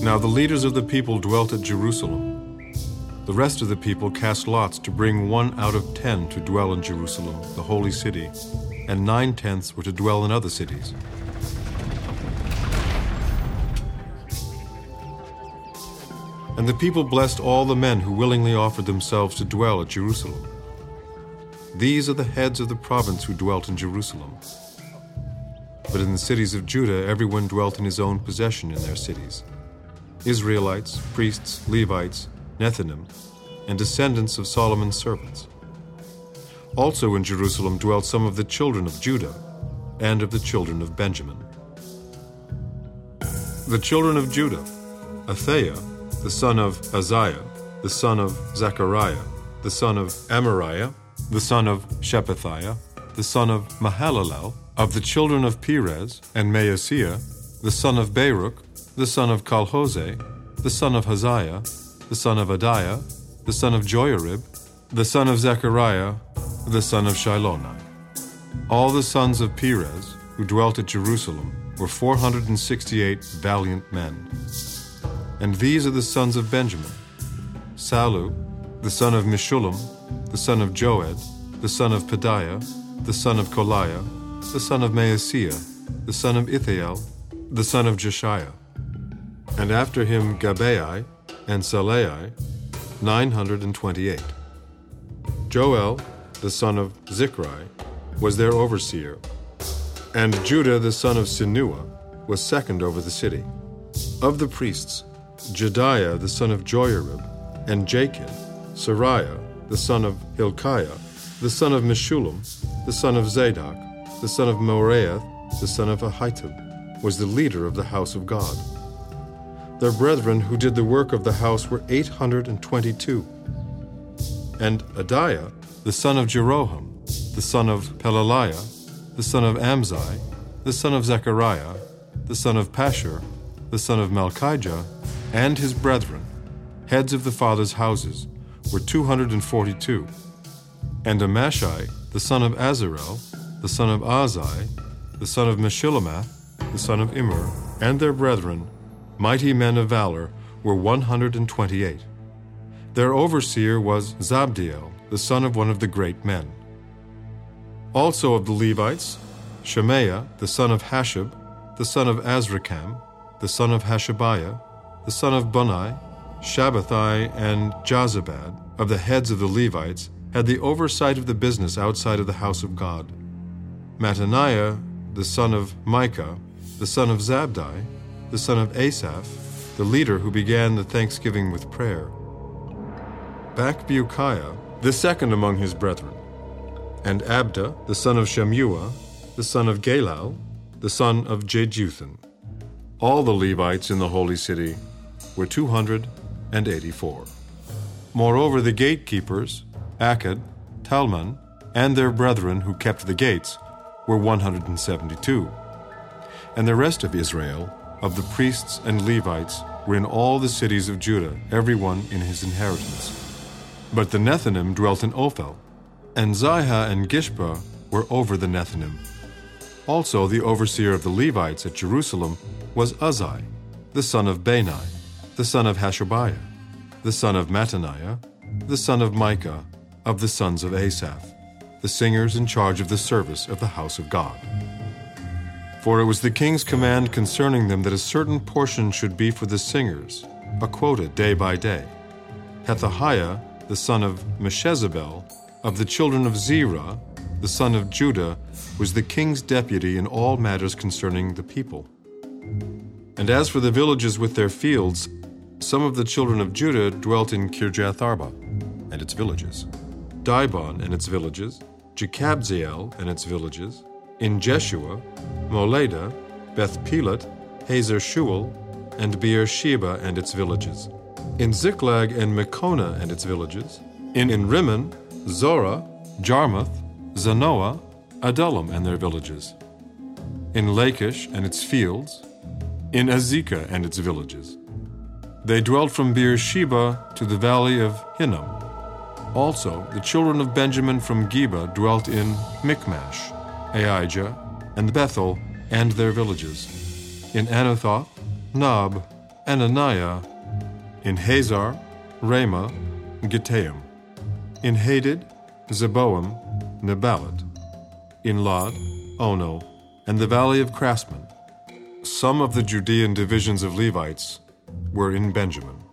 Now the leaders of the people dwelt at Jerusalem. The rest of the people cast lots to bring one out of ten to dwell in Jerusalem, the holy city, and nine tenths were to dwell in other cities. And the people blessed all the men who willingly offered themselves to dwell at Jerusalem. These are the heads of the province who dwelt in Jerusalem. But in the cities of Judah, everyone dwelt in his own possession in their cities Israelites, priests, Levites, Nethinim, and descendants of Solomon's servants. Also in Jerusalem dwelt some of the children of Judah and of the children of Benjamin. The children of Judah Athaiah, the son of Uzziah, the son of Zechariah, the son of Amariah, the son of Shephatiah, the son of Mahalalel, of the children of Perez and Maaseiah, the son of Baruch, the son of Col-Hozeh, the son of Hazaiah, the son of Adaiah, the son of Joiarib, the son of Zechariah, the son of Shilonai. All the sons of Perez, who dwelt at Jerusalem, were 468 valiant men. And these are the sons of Benjamin Sallu, the son of Meshullam, the son of Joed, the son of Pedaiah, the son of Kolaiah, the son of Maaseiah, the son of Ithiel, the son of Jeshaiah. And after him Gabbai and Sallai, 928. Joel, the son of Zichri, was their overseer, and Judah, the son of Senuah, was second over the city. Of the priests, Jedaiah, the son of Joiarib, and Jachin, Seraiah, the son of Hilkiah, the son of Meshullam, the son of Zadok, the son of Meraioth, the son of Ahitub, was the leader of the house of God. Their brethren who did the work of the house were 822. And Adaiah, the son of Jeroham, the son of Pelaliah, the son of Amzi, the son of Zechariah, the son of Pashur, the son of Malchijah, and his brethren, heads of the fathers' houses, were 242. And Amashai, the son of Azarel, the son of Ahzai, the son of Meshillemoth, the son of Immer, and their brethren, mighty men of valor, were 128. Their overseer was Zabdiel, the son of one of the great men. Also of the Levites, Shemaiah, the son of Hasshub, the son of Azrikam, the son of Hashabiah, the son of Bunni, Shabbethai, and Jozabad, of the heads of the Levites, had the oversight of the business outside of the house of God. Mattaniah, the son of Micah, the son of Zabdi, the son of Asaph, the leader who began the thanksgiving with prayer. Bakbukiah, the second among his brethren, and Abda, the son of Shammua, the son of Galal, the son of Jeduthun. All the Levites in the holy city were 284. Moreover, the gatekeepers, Akkub, Talmon, and their brethren who kept the gates, were 172. And the rest of Israel, of the priests and Levites, were in all the cities of Judah, every one in his inheritance. But the Nethinim dwelt in Ophel, and Ziha and Gishpa were over the Nethinim. Also the overseer of the Levites at Jerusalem was Uzzi, the son of Bani, the son of Hashabiah, the son of Mattaniah, the son of Micah, of the sons of Asaph, the singers in charge of the service of the house of God. For it was the king's command concerning them that a certain portion should be for the singers, a quota day by day. Pethahiah, the son of Meshezabel, of the children of Zerah, the son of Judah, was the king's deputy in all matters concerning the people. And as for the villages with their fields, some of the children of Judah dwelt in Kirjath Arba and its villages, Dibon and its villages, Jekabzeel and its villages, in Jeshua, Moladah, Beth Pelet, Hazar Shual, and Beersheba and its villages, in Ziklag and Meconah and its villages, in Enrimmon, Zorah, Jarmuth, Zanoah, Adullam and their villages, in Lachish and its fields, in Azekah and its villages. They dwelt from Beersheba to the valley of Hinnom. Also, the children of Benjamin from Geba dwelt in Michmash, Aijah, and Bethel, and their villages, in Anathoth, Nob, and Ananiah, in Hazor, Ramah, Gittaim, in Hadid, Zeboim, Neballat, in Lod, Ono, and the valley of craftsmen. Some of the Judean divisions of Levites were in Benjamin.